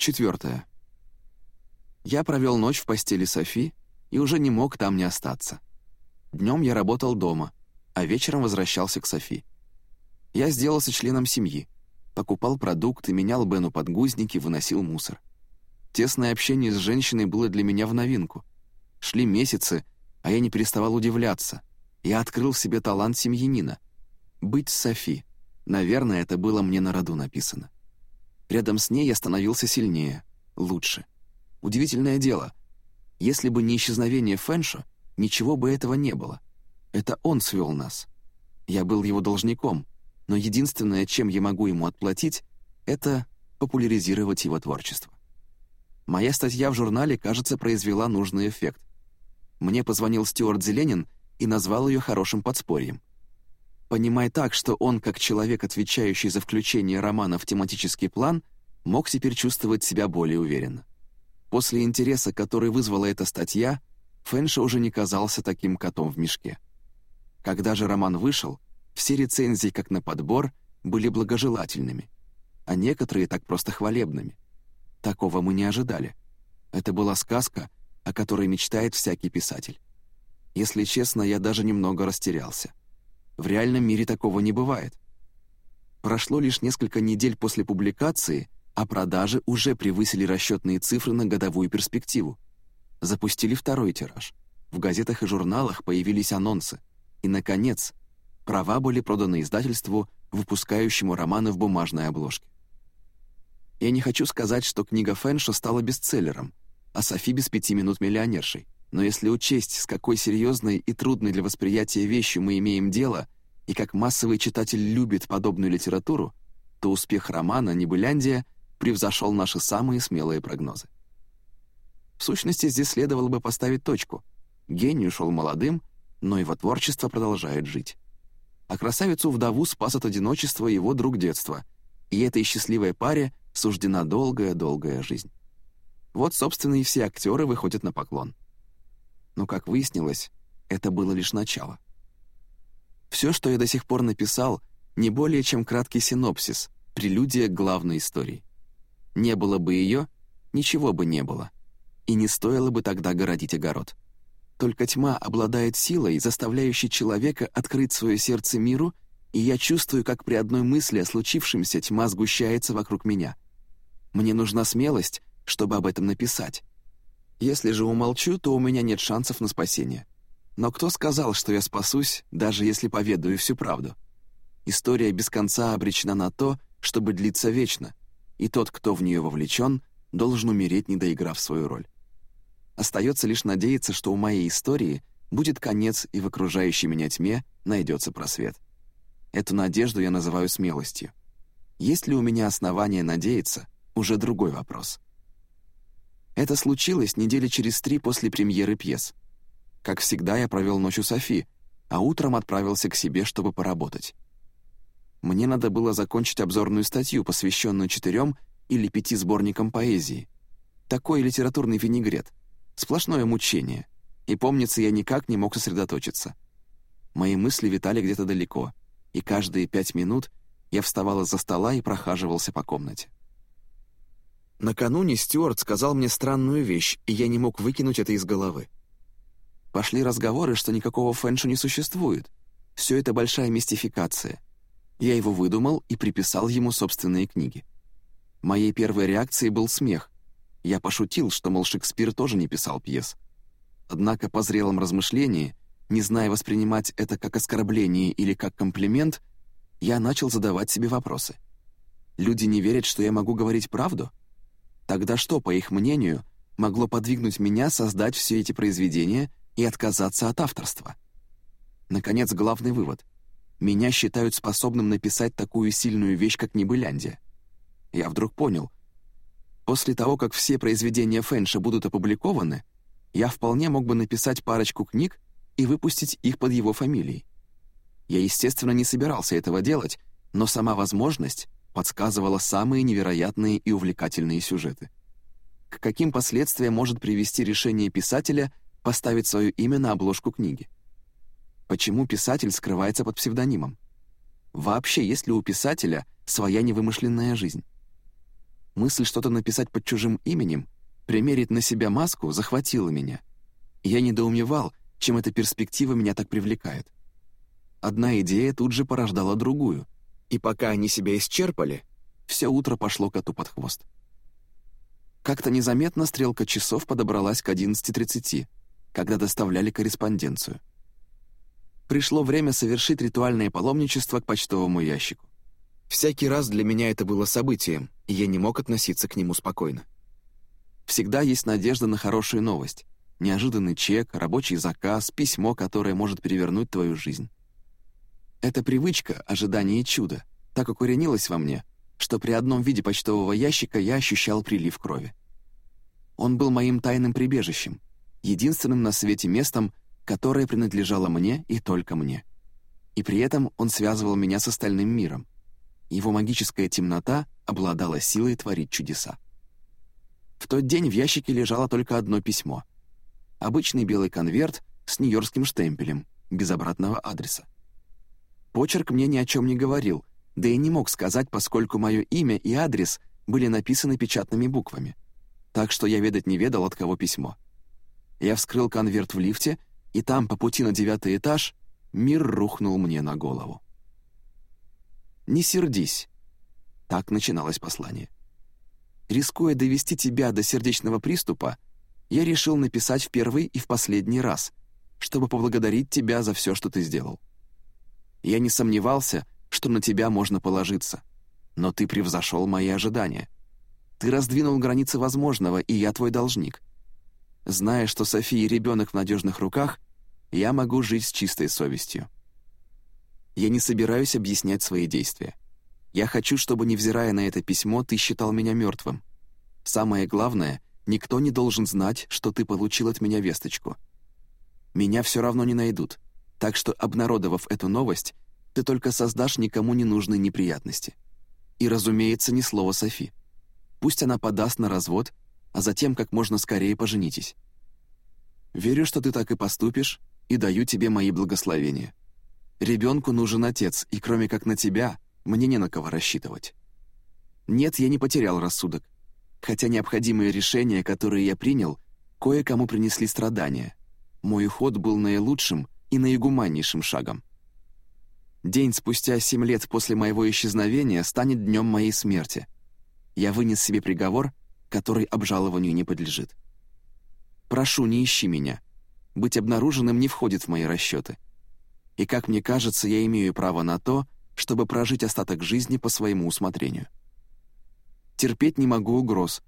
Четвертое. Я провел ночь в постели Софи и уже не мог там не остаться. Днем я работал дома, а вечером возвращался к Софи. Я сделался членом семьи, покупал продукты, менял Бену подгузники, выносил мусор. Тесное общение с женщиной было для меня в новинку. Шли месяцы, а я не переставал удивляться. Я открыл в себе талант семьянина. Быть Софи. Наверное, это было мне на роду написано. Рядом с ней я становился сильнее, лучше. Удивительное дело. Если бы не исчезновение Фэншо, ничего бы этого не было. Это он свел нас. Я был его должником, но единственное, чем я могу ему отплатить, это популяризировать его творчество. Моя статья в журнале, кажется, произвела нужный эффект. Мне позвонил Стюарт Зеленин и назвал ее хорошим подспорьем. Понимая так, что он, как человек, отвечающий за включение романа в тематический план, мог теперь чувствовать себя более уверенно. После интереса, который вызвала эта статья, Фэнша уже не казался таким котом в мешке. Когда же роман вышел, все рецензии, как на подбор, были благожелательными, а некоторые так просто хвалебными. Такого мы не ожидали. Это была сказка, о которой мечтает всякий писатель. Если честно, я даже немного растерялся. В реальном мире такого не бывает. Прошло лишь несколько недель после публикации, а продажи уже превысили расчетные цифры на годовую перспективу. Запустили второй тираж. В газетах и журналах появились анонсы. И, наконец, права были проданы издательству, выпускающему романы в бумажной обложке. Я не хочу сказать, что книга Фэншо стала бестселлером, а Софи без пяти минут миллионершей. Но если учесть, с какой серьезной и трудной для восприятия вещью мы имеем дело, и как массовый читатель любит подобную литературу, то успех романа «Небыляндия» превзошел наши самые смелые прогнозы. В сущности, здесь следовало бы поставить точку. Гений ушел молодым, но его творчество продолжает жить. А красавицу-вдову спас от одиночества его друг детства, и этой счастливой паре суждена долгая-долгая жизнь. Вот, собственно, и все актеры выходят на поклон но, как выяснилось, это было лишь начало. Все, что я до сих пор написал, не более чем краткий синопсис, прелюдия к главной истории. Не было бы ее, ничего бы не было. И не стоило бы тогда городить огород. Только тьма обладает силой, заставляющей человека открыть свое сердце миру, и я чувствую, как при одной мысли о случившемся тьма сгущается вокруг меня. Мне нужна смелость, чтобы об этом написать, если же умолчу, то у меня нет шансов на спасение. Но кто сказал, что я спасусь, даже если поведаю всю правду? История без конца обречена на то, чтобы длиться вечно, и тот, кто в нее вовлечен, должен умереть, не доиграв свою роль. Остается лишь надеяться, что у моей истории будет конец, и в окружающей меня тьме найдется просвет. Эту надежду я называю смелостью. Есть ли у меня основания надеяться, уже другой вопрос. Это случилось недели через три после премьеры пьес. Как всегда, я провел ночь у Софи, а утром отправился к себе, чтобы поработать. Мне надо было закончить обзорную статью, посвященную четырем или пяти сборникам поэзии. Такой литературный винегрет. Сплошное мучение. И, помнится, я никак не мог сосредоточиться. Мои мысли витали где-то далеко, и каждые пять минут я вставал из-за стола и прохаживался по комнате. Накануне Стюарт сказал мне странную вещь, и я не мог выкинуть это из головы. Пошли разговоры, что никакого фэншу не существует. Все это большая мистификация. Я его выдумал и приписал ему собственные книги. Моей первой реакцией был смех. Я пошутил, что, мол, Шекспир тоже не писал пьес. Однако по зрелом размышлении, не зная воспринимать это как оскорбление или как комплимент, я начал задавать себе вопросы. Люди не верят, что я могу говорить правду? Тогда что, по их мнению, могло подвигнуть меня создать все эти произведения и отказаться от авторства? Наконец, главный вывод. Меня считают способным написать такую сильную вещь, как «Небыляндия». Я вдруг понял. После того, как все произведения Фэнша будут опубликованы, я вполне мог бы написать парочку книг и выпустить их под его фамилией. Я, естественно, не собирался этого делать, но сама возможность подсказывала самые невероятные и увлекательные сюжеты. К каким последствиям может привести решение писателя поставить свое имя на обложку книги? Почему писатель скрывается под псевдонимом? Вообще, есть ли у писателя своя невымышленная жизнь? Мысль что-то написать под чужим именем, примерить на себя маску, захватила меня. Я недоумевал, чем эта перспектива меня так привлекает. Одна идея тут же порождала другую, и пока они себя исчерпали, все утро пошло коту под хвост. Как-то незаметно стрелка часов подобралась к 11.30, когда доставляли корреспонденцию. Пришло время совершить ритуальное паломничество к почтовому ящику. Всякий раз для меня это было событием, и я не мог относиться к нему спокойно. Всегда есть надежда на хорошую новость. Неожиданный чек, рабочий заказ, письмо, которое может перевернуть твою жизнь. Эта привычка, ожидание чуда, так укоренилась во мне, что при одном виде почтового ящика я ощущал прилив крови. Он был моим тайным прибежищем, единственным на свете местом, которое принадлежало мне и только мне. И при этом он связывал меня с остальным миром. Его магическая темнота обладала силой творить чудеса. В тот день в ящике лежало только одно письмо. Обычный белый конверт с нью-йоркским штемпелем, без обратного адреса. Почерк мне ни о чем не говорил, да и не мог сказать, поскольку мое имя и адрес были написаны печатными буквами. Так что я ведать не ведал, от кого письмо. Я вскрыл конверт в лифте, и там, по пути на девятый этаж, мир рухнул мне на голову. «Не сердись», — так начиналось послание. Рискуя довести тебя до сердечного приступа, я решил написать в первый и в последний раз, чтобы поблагодарить тебя за все, что ты сделал. Я не сомневался, что на тебя можно положиться. Но ты превзошел мои ожидания. Ты раздвинул границы возможного, и я твой должник. Зная, что София ребенок в надежных руках, я могу жить с чистой совестью. Я не собираюсь объяснять свои действия. Я хочу, чтобы, невзирая на это письмо, ты считал меня мертвым. Самое главное, никто не должен знать, что ты получил от меня весточку. Меня все равно не найдут — так что, обнародовав эту новость, ты только создашь никому не нужные неприятности. И, разумеется, ни слова Софи. Пусть она подаст на развод, а затем как можно скорее поженитесь. Верю, что ты так и поступишь, и даю тебе мои благословения. Ребенку нужен отец, и кроме как на тебя, мне не на кого рассчитывать. Нет, я не потерял рассудок, хотя необходимые решения, которые я принял, кое-кому принесли страдания. Мой уход был наилучшим — и наигуманнейшим шагом. День спустя семь лет после моего исчезновения станет днем моей смерти. Я вынес себе приговор, который обжалованию не подлежит. Прошу, не ищи меня. Быть обнаруженным не входит в мои расчеты. И, как мне кажется, я имею право на то, чтобы прожить остаток жизни по своему усмотрению. Терпеть не могу угроз,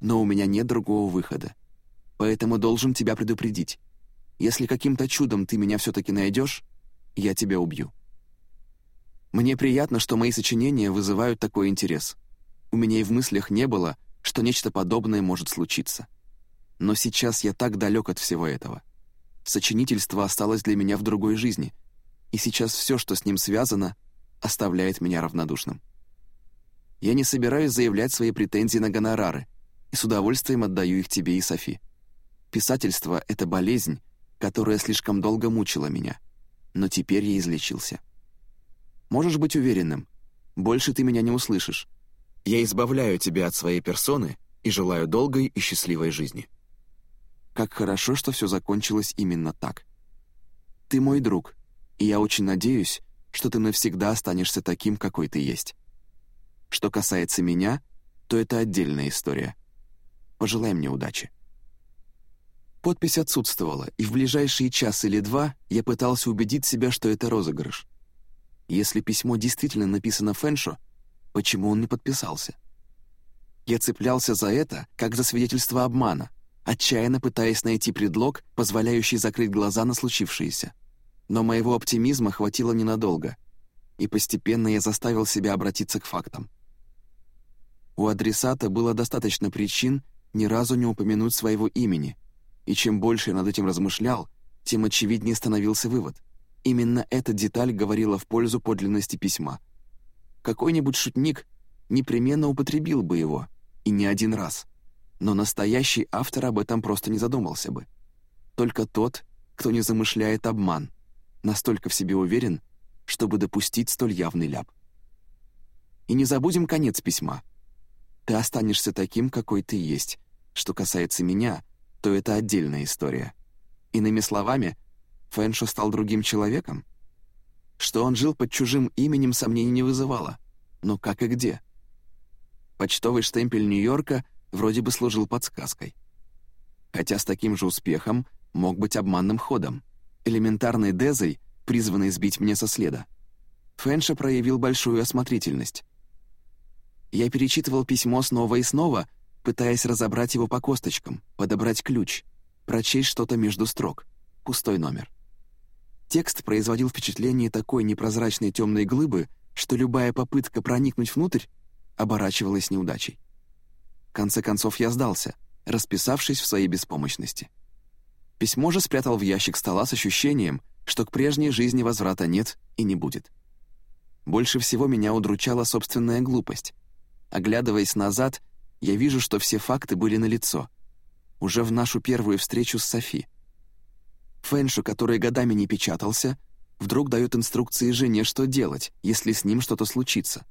но у меня нет другого выхода. Поэтому должен тебя предупредить. Если каким-то чудом ты меня все-таки найдешь, я тебя убью. Мне приятно, что мои сочинения вызывают такой интерес. У меня и в мыслях не было, что нечто подобное может случиться. Но сейчас я так далек от всего этого. Сочинительство осталось для меня в другой жизни, и сейчас все, что с ним связано, оставляет меня равнодушным. Я не собираюсь заявлять свои претензии на гонорары, и с удовольствием отдаю их тебе и Софи. Писательство — это болезнь, которая слишком долго мучила меня. Но теперь я излечился. Можешь быть уверенным, больше ты меня не услышишь. Я избавляю тебя от своей персоны и желаю долгой и счастливой жизни. Как хорошо, что все закончилось именно так. Ты мой друг, и я очень надеюсь, что ты навсегда останешься таким, какой ты есть. Что касается меня, то это отдельная история. Пожелай мне удачи. Подпись отсутствовала, и в ближайшие час или два я пытался убедить себя, что это розыгрыш. Если письмо действительно написано Фэншо, почему он не подписался? Я цеплялся за это, как за свидетельство обмана, отчаянно пытаясь найти предлог, позволяющий закрыть глаза на случившееся. Но моего оптимизма хватило ненадолго, и постепенно я заставил себя обратиться к фактам. У адресата было достаточно причин ни разу не упомянуть своего имени — и чем больше я над этим размышлял, тем очевиднее становился вывод. Именно эта деталь говорила в пользу подлинности письма. Какой-нибудь шутник непременно употребил бы его, и не один раз. Но настоящий автор об этом просто не задумался бы. Только тот, кто не замышляет обман, настолько в себе уверен, чтобы допустить столь явный ляп. И не забудем конец письма. ты останешься таким, какой ты есть. Что касается меня, то это отдельная история. Иными словами, Фэншо стал другим человеком? Что он жил под чужим именем, сомнений не вызывало. Но как и где? Почтовый штемпель Нью-Йорка вроде бы служил подсказкой. Хотя с таким же успехом мог быть обманным ходом, элементарной дезой, призванной сбить мне со следа. Фэнша проявил большую осмотрительность. Я перечитывал письмо снова и снова, пытаясь разобрать его по косточкам, подобрать ключ, прочесть что-то между строк. Пустой номер. Текст производил впечатление такой непрозрачной темной глыбы, что любая попытка проникнуть внутрь оборачивалась неудачей. В конце концов я сдался, расписавшись в своей беспомощности. Письмо же спрятал в ящик стола с ощущением, что к прежней жизни возврата нет и не будет. Больше всего меня удручала собственная глупость. Оглядываясь назад, я вижу, что все факты были налицо. Уже в нашу первую встречу с Софи. Фэншу, который годами не печатался, вдруг дает инструкции жене, что делать, если с ним что-то случится.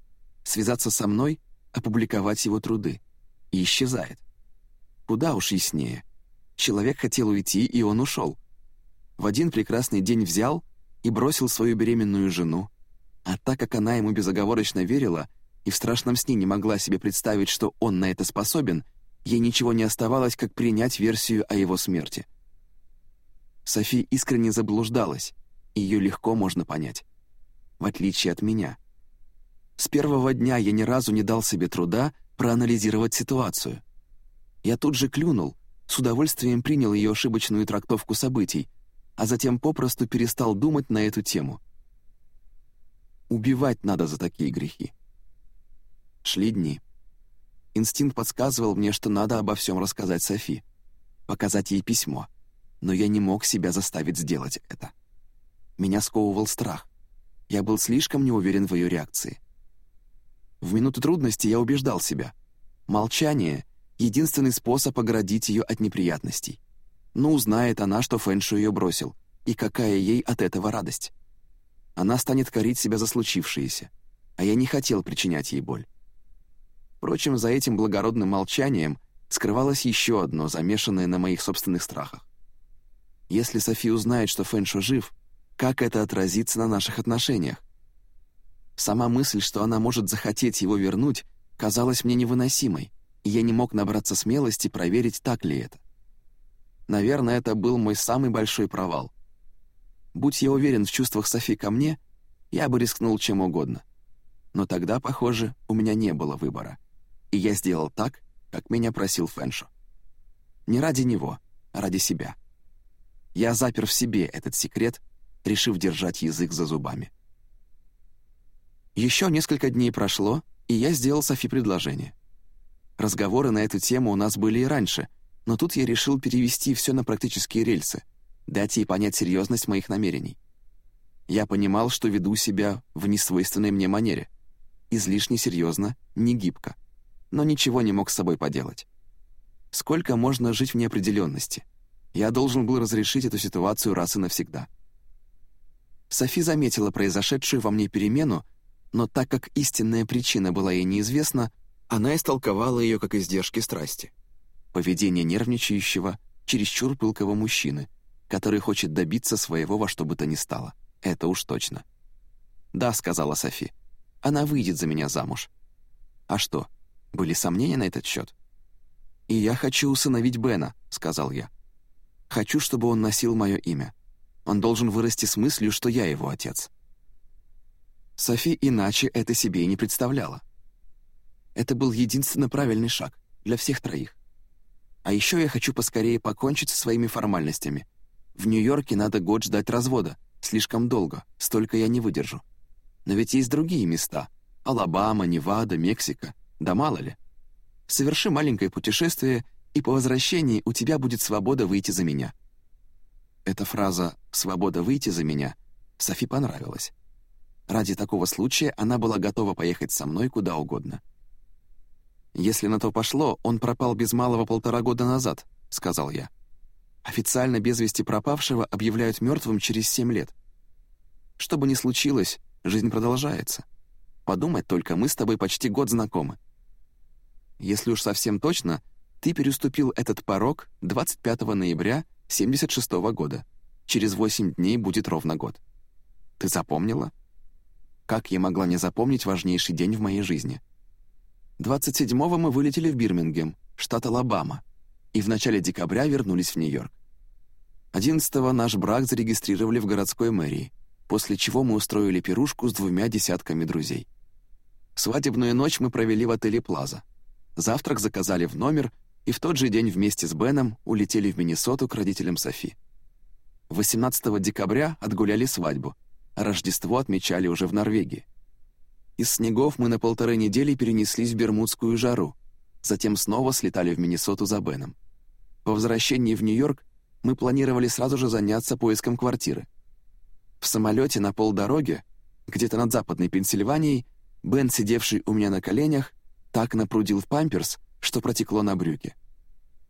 Связаться со мной, опубликовать его труды. И исчезает. Куда уж яснее. Человек хотел уйти, и он ушел. В один прекрасный день взял и бросил свою беременную жену. А так как она ему безоговорочно верила и в страшном сне не могла себе представить, что он на это способен, ей ничего не оставалось, как принять версию о его смерти. Софи искренне заблуждалась, ее легко можно понять. В отличие от меня. С первого дня я ни разу не дал себе труда проанализировать ситуацию. Я тут же клюнул, с удовольствием принял ее ошибочную трактовку событий, а затем попросту перестал думать на эту тему. Убивать надо за такие грехи. Шли дни. Инстинкт подсказывал мне, что надо обо всем рассказать Софи, показать ей письмо — но я не мог себя заставить сделать это. Меня сковывал страх. Я был слишком неуверен в ее реакции. В минуты трудности я убеждал себя. Молчание — единственный способ оградить ее от неприятностей. Но узнает она, что Фэншу ее бросил, и какая ей от этого радость. Она станет корить себя за случившееся, а я не хотел причинять ей боль. Впрочем, за этим благородным молчанием скрывалось еще одно, замешанное на моих собственных страхах. Если Софи узнает, что Фэншо жив, как это отразится на наших отношениях? Сама мысль, что она может захотеть его вернуть, казалась мне невыносимой, и я не мог набраться смелости проверить, так ли это. Наверное, это был мой самый большой провал. Будь я уверен в чувствах Софи ко мне, я бы рискнул чем угодно. Но тогда, похоже, у меня не было выбора. И я сделал так, как меня просил Фэншо. Не ради него, а ради себя. Я запер в себе этот секрет, решив держать язык за зубами. Еще несколько дней прошло, и я сделал Софи предложение. Разговоры на эту тему у нас были и раньше, но тут я решил перевести все на практические рельсы, дать ей понять серьезность моих намерений. Я понимал, что веду себя в несвойственной мне манере. Излишне серьезно, не гибко. Но ничего не мог с собой поделать. Сколько можно жить в неопределенности? Я должен был разрешить эту ситуацию раз и навсегда. Софи заметила произошедшую во мне перемену, но так как истинная причина была ей неизвестна, она истолковала ее как издержки страсти. Поведение нервничающего, чересчур пылкого мужчины, который хочет добиться своего во что бы то ни стало. Это уж точно. «Да», — сказала Софи, — «она выйдет за меня замуж». «А что, были сомнения на этот счет?» «И я хочу усыновить Бена», — сказал я. Хочу, чтобы он носил мое имя. Он должен вырасти с мыслью, что я его отец. Софи иначе это себе и не представляла. Это был единственно правильный шаг для всех троих. А еще я хочу поскорее покончить со своими формальностями. В Нью-Йорке надо год ждать развода. Слишком долго, столько я не выдержу. Но ведь есть другие места. Алабама, Невада, Мексика. Да мало ли. Соверши маленькое путешествие и по возвращении у тебя будет свобода выйти за меня». Эта фраза «свобода выйти за меня» Софи понравилась. Ради такого случая она была готова поехать со мной куда угодно. «Если на то пошло, он пропал без малого полтора года назад», — сказал я. «Официально без вести пропавшего объявляют мертвым через семь лет. Что бы ни случилось, жизнь продолжается. Подумать только, мы с тобой почти год знакомы. Если уж совсем точно, ты переступил этот порог 25 ноября 76 года. Через 8 дней будет ровно год. Ты запомнила? Как я могла не запомнить важнейший день в моей жизни? 27-го мы вылетели в Бирмингем, штат Алабама, и в начале декабря вернулись в Нью-Йорк. 11-го наш брак зарегистрировали в городской мэрии, после чего мы устроили пирушку с двумя десятками друзей. Свадебную ночь мы провели в отеле «Плаза». Завтрак заказали в номер, и в тот же день вместе с Беном улетели в Миннесоту к родителям Софи. 18 декабря отгуляли свадьбу, а Рождество отмечали уже в Норвегии. Из снегов мы на полторы недели перенеслись в Бермудскую жару, затем снова слетали в Миннесоту за Беном. По возвращении в Нью-Йорк мы планировали сразу же заняться поиском квартиры. В самолете на полдороге, где-то над западной Пенсильванией, Бен, сидевший у меня на коленях, так напрудил в памперс, что протекло на брюке.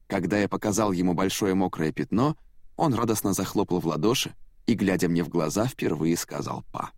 Когда я показал ему большое мокрое пятно, он радостно захлопал в ладоши и, глядя мне в глаза, впервые сказал «па».